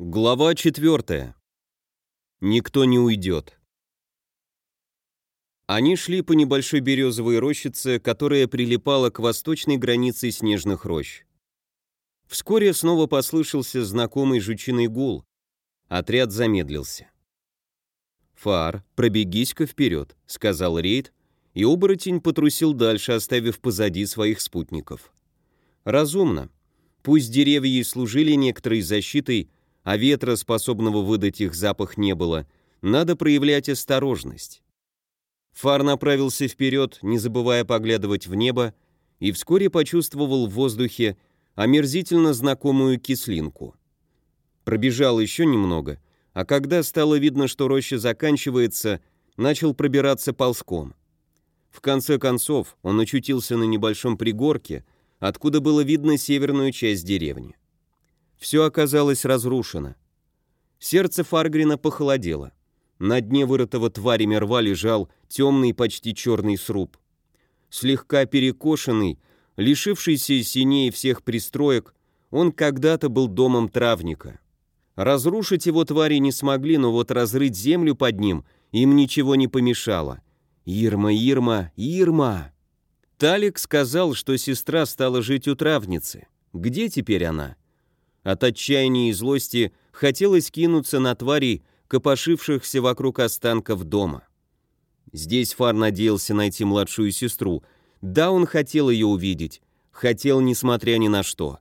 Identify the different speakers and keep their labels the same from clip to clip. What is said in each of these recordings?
Speaker 1: Глава 4. Никто не уйдет. Они шли по небольшой березовой рощице, которая прилипала к восточной границе снежных рощ. Вскоре снова послышался знакомый жучиный гул. Отряд замедлился. «Фар, пробегись-ка вперед», — сказал Рейд, и оборотень потрусил дальше, оставив позади своих спутников. «Разумно. Пусть деревья и служили некоторой защитой, а ветра, способного выдать их запах, не было, надо проявлять осторожность. Фар направился вперед, не забывая поглядывать в небо, и вскоре почувствовал в воздухе омерзительно знакомую кислинку. Пробежал еще немного, а когда стало видно, что роща заканчивается, начал пробираться ползком. В конце концов он очутился на небольшом пригорке, откуда было видно северную часть деревни. Все оказалось разрушено. Сердце Фаргрина похолодело. На дне вырытого тварями рва лежал темный, почти черный сруб. Слегка перекошенный, лишившийся синей всех пристроек, он когда-то был домом травника. Разрушить его твари не смогли, но вот разрыть землю под ним им ничего не помешало. Ирма, Ирма, Ирма! Талик сказал, что сестра стала жить у травницы. Где теперь она? От отчаяния и злости хотелось кинуться на тварей, копошившихся вокруг останков дома. Здесь Фар надеялся найти младшую сестру. Да, он хотел ее увидеть. Хотел, несмотря ни на что.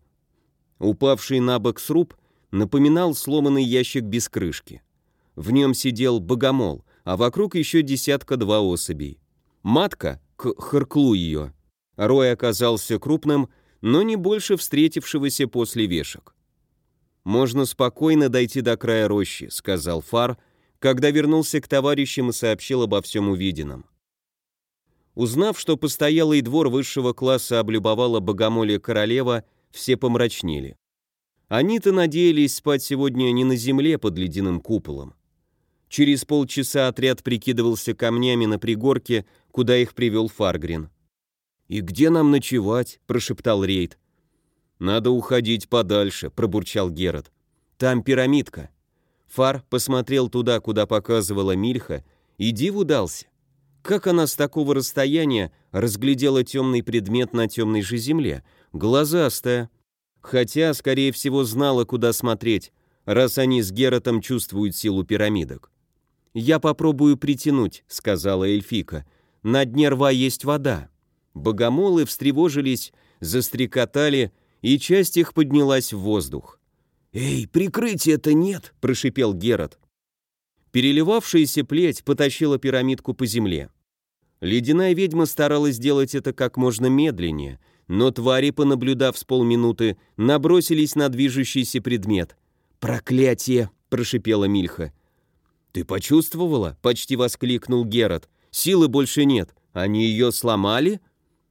Speaker 1: Упавший на бок сруб напоминал сломанный ящик без крышки. В нем сидел богомол, а вокруг еще десятка-два особей. Матка, к харклу ее. Рой оказался крупным, но не больше встретившегося после вешек. «Можно спокойно дойти до края рощи», — сказал Фар, когда вернулся к товарищам и сообщил обо всем увиденном. Узнав, что постоялый двор высшего класса облюбовала богомолье королева, все помрачнели. Они-то надеялись спать сегодня не на земле под ледяным куполом. Через полчаса отряд прикидывался камнями на пригорке, куда их привел Фаргрин. «И где нам ночевать?» – прошептал Рейд. «Надо уходить подальше», — пробурчал Герод. «Там пирамидка». Фар посмотрел туда, куда показывала Мильха, и диву дался. Как она с такого расстояния разглядела темный предмет на темной же земле? Глазастая. Хотя, скорее всего, знала, куда смотреть, раз они с Геротом чувствуют силу пирамидок. «Я попробую притянуть», — сказала эльфика. «На дне рва есть вода». Богомолы встревожились, застрекотали, и часть их поднялась в воздух. «Эй, прикрытия-то нет!» – прошипел Герод. Переливавшаяся плеть потащила пирамидку по земле. Ледяная ведьма старалась сделать это как можно медленнее, но твари, понаблюдав с полминуты, набросились на движущийся предмет. «Проклятие!» – прошипела Мильха. «Ты почувствовала?» – почти воскликнул Герод. «Силы больше нет. Они ее сломали?»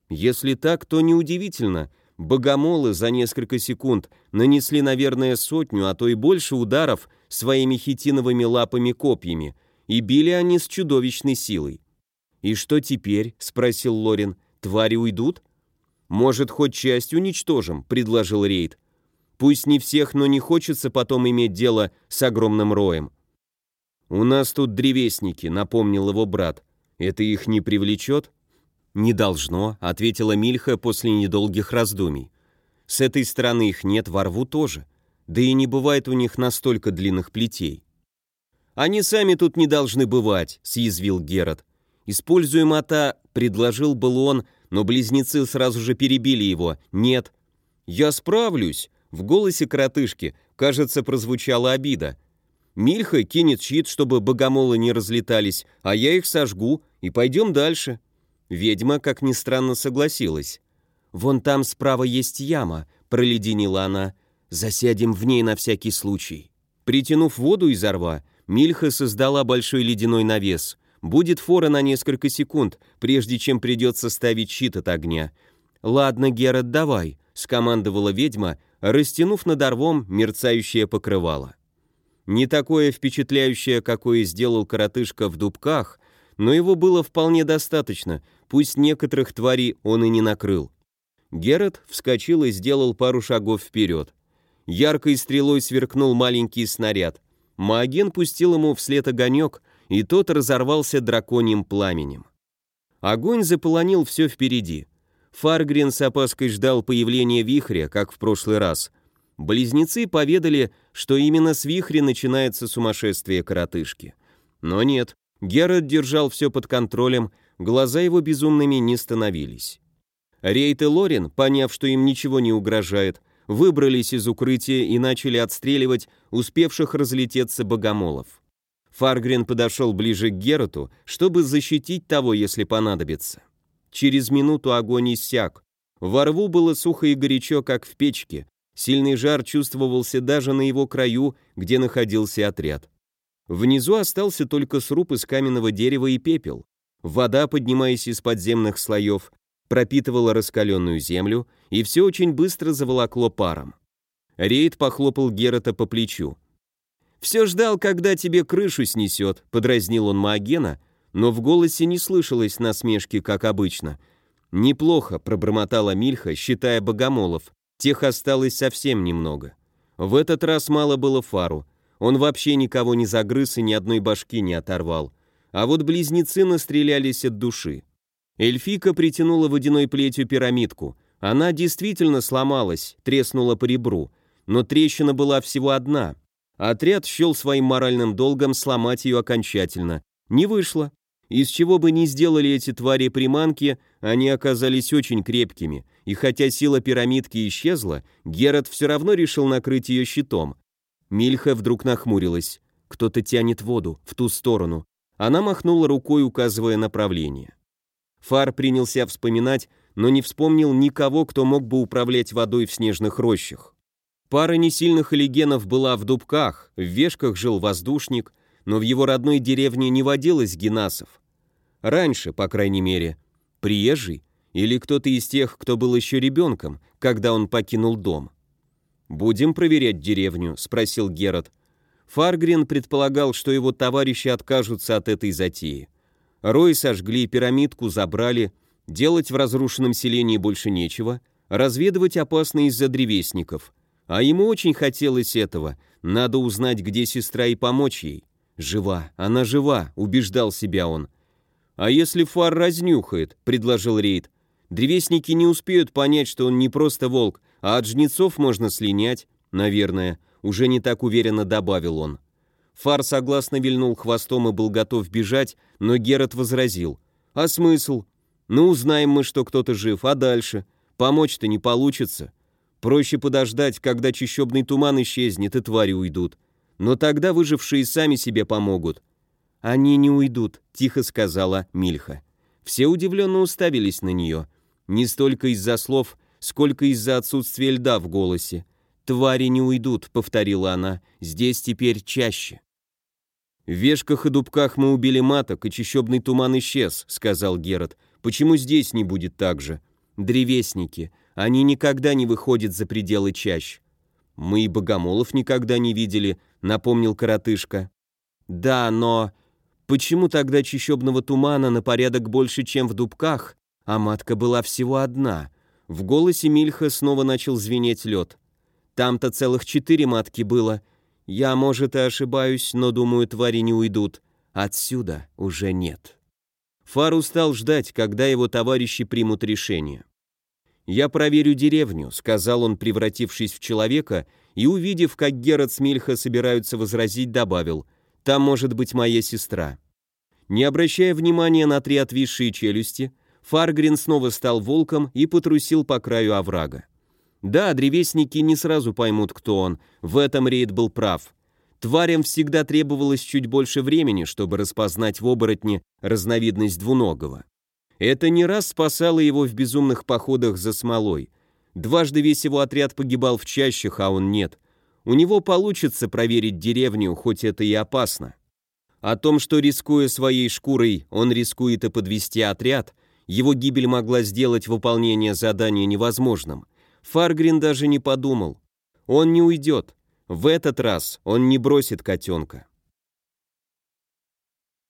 Speaker 1: «Если так, то неудивительно. Богомолы за несколько секунд нанесли, наверное, сотню, а то и больше ударов своими хитиновыми лапами-копьями, и били они с чудовищной силой. «И что теперь?» — спросил Лорин. «Твари уйдут?» «Может, хоть часть уничтожим?» — предложил Рейд. «Пусть не всех, но не хочется потом иметь дело с огромным роем». «У нас тут древесники», — напомнил его брат. «Это их не привлечет?» «Не должно», — ответила Мильха после недолгих раздумий. «С этой стороны их нет, во рву тоже. Да и не бывает у них настолько длинных плетей». «Они сами тут не должны бывать», — съязвил Герод. «Используем это», — предложил был он, но близнецы сразу же перебили его. «Нет». «Я справлюсь», — в голосе коротышки, кажется, прозвучала обида. «Мильха кинет щит, чтобы богомолы не разлетались, а я их сожгу, и пойдем дальше». Ведьма, как ни странно, согласилась. «Вон там справа есть яма», — проледенила она. «Засядем в ней на всякий случай». Притянув воду из рва, Мильха создала большой ледяной навес. Будет фора на несколько секунд, прежде чем придется ставить щит от огня. «Ладно, Герат, давай», — скомандовала ведьма, растянув над рвом мерцающее покрывало. Не такое впечатляющее, какое сделал коротышка в дубках, но его было вполне достаточно, пусть некоторых тварей он и не накрыл. Герат вскочил и сделал пару шагов вперед. Яркой стрелой сверкнул маленький снаряд. Маоген пустил ему вслед огонек, и тот разорвался драконьим пламенем. Огонь заполонил все впереди. Фаргрин с опаской ждал появления вихря, как в прошлый раз. Близнецы поведали, что именно с вихря начинается сумасшествие коротышки. Но нет, Геральт держал все под контролем, глаза его безумными не становились. Рейт и Лорин, поняв, что им ничего не угрожает, выбрались из укрытия и начали отстреливать успевших разлететься богомолов. Фаргрин подошел ближе к Героту, чтобы защитить того, если понадобится. Через минуту огонь иссяк. Во рву было сухо и горячо, как в печке. Сильный жар чувствовался даже на его краю, где находился отряд. Внизу остался только сруб из каменного дерева и пепел. Вода, поднимаясь из подземных слоев, пропитывала раскаленную землю, и все очень быстро заволокло паром. Рейд похлопал Герата по плечу. «Все ждал, когда тебе крышу снесет», — подразнил он Маогена, но в голосе не слышалось насмешки, как обычно. «Неплохо», — пробормотала Мильха, считая богомолов. Тех осталось совсем немного. В этот раз мало было фару. Он вообще никого не загрыз и ни одной башки не оторвал. А вот близнецы настрелялись от души. Эльфика притянула водяной плетью пирамидку. Она действительно сломалась, треснула по ребру, но трещина была всего одна — Отряд счел своим моральным долгом сломать ее окончательно. Не вышло. Из чего бы ни сделали эти твари приманки, они оказались очень крепкими, и хотя сила пирамидки исчезла, Герат все равно решил накрыть ее щитом. Мильха вдруг нахмурилась. Кто-то тянет воду в ту сторону. Она махнула рукой, указывая направление. Фар принялся вспоминать, но не вспомнил никого, кто мог бы управлять водой в снежных рощах. Пара несильных элегенов была в дубках, в вешках жил воздушник, но в его родной деревне не водилось генасов. Раньше, по крайней мере. Приезжий или кто-то из тех, кто был еще ребенком, когда он покинул дом. «Будем проверять деревню?» — спросил Герат. Фаргрин предполагал, что его товарищи откажутся от этой затеи. Рой сожгли, пирамидку забрали, делать в разрушенном селении больше нечего, разведывать опасно из-за древесников — а ему очень хотелось этого. Надо узнать, где сестра, и помочь ей. «Жива, она жива», — убеждал себя он. «А если фар разнюхает?» — предложил Рейд. «Древесники не успеют понять, что он не просто волк, а от жнецов можно слинять, наверное», — уже не так уверенно добавил он. Фар согласно вильнул хвостом и был готов бежать, но Герат возразил. «А смысл? Ну, узнаем мы, что кто-то жив, а дальше? Помочь-то не получится. Проще подождать, когда чищебный туман исчезнет и твари уйдут. Но тогда выжившие сами себе помогут. «Они не уйдут», — тихо сказала Мильха. Все удивленно уставились на нее. Не столько из-за слов, сколько из-за отсутствия льда в голосе. «Твари не уйдут», — повторила она, — «здесь теперь чаще». «В вешках и дубках мы убили маток, и чищебный туман исчез», — сказал Герат. «Почему здесь не будет так же?» «Древесники. Они никогда не выходят за пределы чащ. Мы и богомолов никогда не видели, напомнил коротышка. Да, но почему тогда чищебного тумана на порядок больше, чем в дубках, а матка была всего одна? В голосе Мильха снова начал звенеть лед. Там-то целых четыре матки было. Я, может, и ошибаюсь, но, думаю, твари не уйдут. Отсюда уже нет. Фар устал ждать, когда его товарищи примут решение. «Я проверю деревню», — сказал он, превратившись в человека, и, увидев, как Герат с Мильха собираются возразить, добавил, «Там может быть моя сестра». Не обращая внимания на три отвисшие челюсти, Фаргрин снова стал волком и потрусил по краю оврага. Да, древесники не сразу поймут, кто он, в этом Рейд был прав. Тварям всегда требовалось чуть больше времени, чтобы распознать в оборотне разновидность двуногого. Это не раз спасало его в безумных походах за смолой. Дважды весь его отряд погибал в чащах, а он нет. У него получится проверить деревню, хоть это и опасно. О том, что рискуя своей шкурой, он рискует и подвести отряд, его гибель могла сделать выполнение задания невозможным. Фаргрин даже не подумал. Он не уйдет. В этот раз он не бросит котенка.